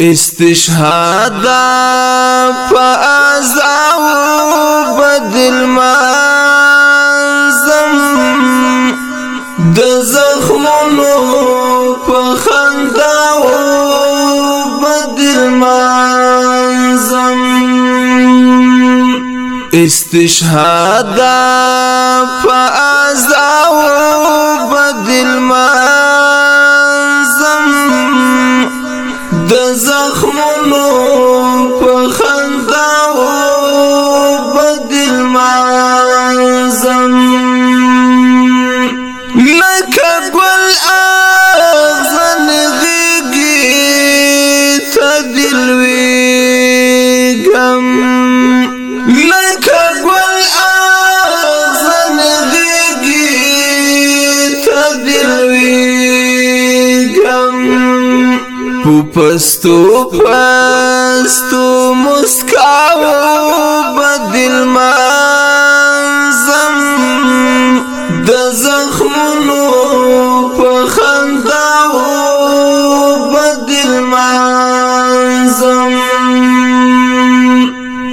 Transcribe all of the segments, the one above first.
استشهاد فازاو بدل ما زم د زخمونو په خنداو بدل ما زم استشهاد فازاو بدل ما لکه ګل اغزن غیږي ته دلویږم لکه ګل اغزن غیږي ته دلویږم پوپستو پستو مسکاو بدل ما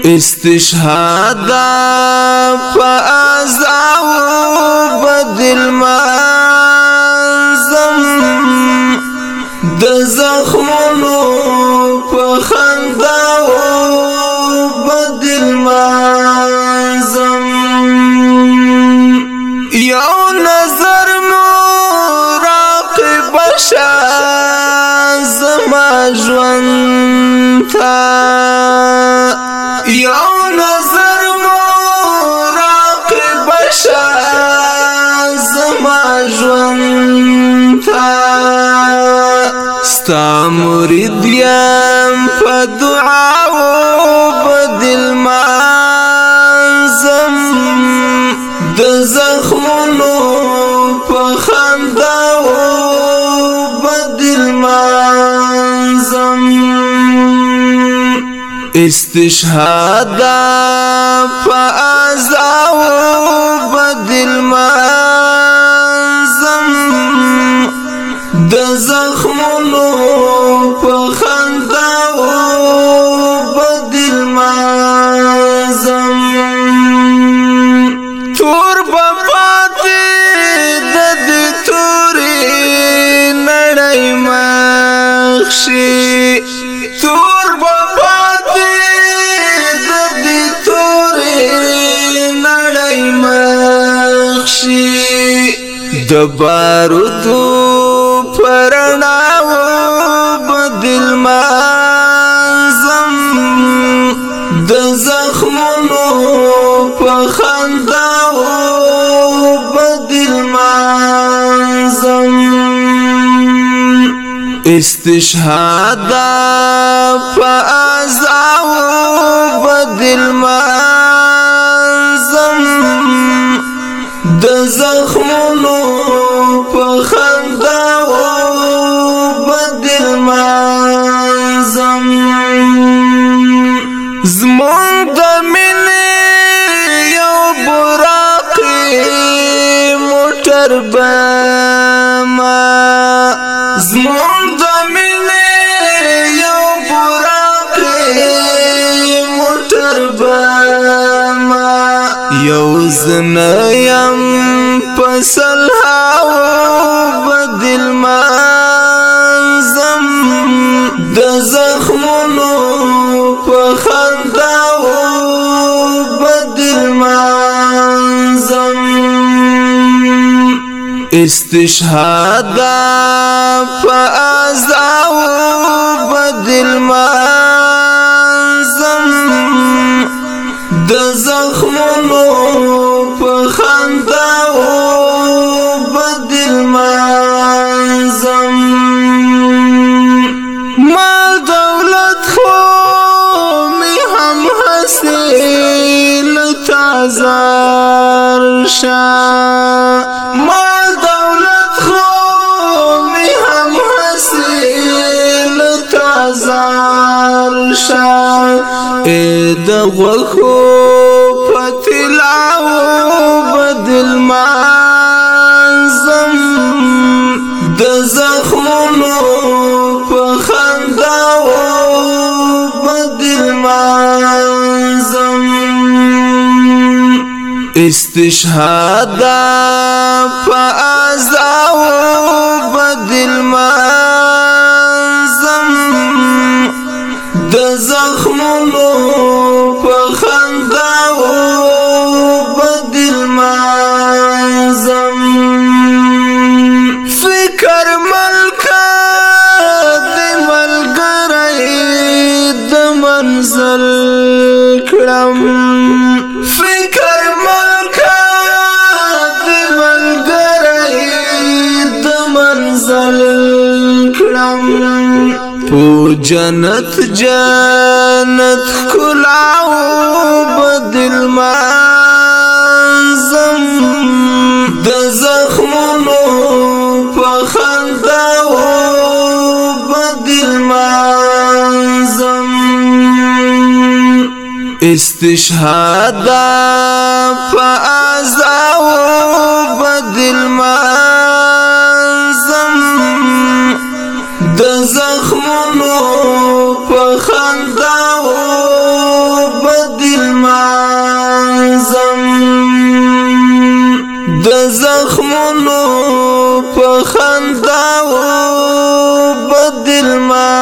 استشهاد فازاو بدل ما زم د زخمونو په خنداو بدل ما زم یو نظر مراقب شه زما ژوند ته یو نظر مراقب شه زما ژوند ته ستا مرید یم په دعا و په دل مانځم د زخمونو استشهاد فازاو بدل ما زم د زخمونو په خنداو بدل ما زم تور په پاتې د دې تورې نړۍ مخشي تور بارودو پرناو بدل ما زم د زخمونو په خنداو بدل ما زم استشهاد فازاو بدل ما زم د زخمونو یو زنیم پسل هاو بدل مازم د زخمونو په خنداو بدل مازم استشهادا په ازاو بدل مازم د زخمونو په خندا او بدل مازم مال دولت خو می هم حسین تازار شاه د غوخو پتلاو بدل مانزم د زخمونو په خنداو بدل مانزم استشهاد په ازاو بدل مانزم د زخمونو په خندا و بدل ما زم فکر ملکا د ملګری د منزل کړم فکر ملکا د ملګری د منزل پو جنت جنت کلاو بدل مانزم د زخمونو په خنداو بدل مانزم استشهادا پا ازاو بدل مازم د زخم خندا و بدل مانزم د زخمونو په خندا و بدل مانزم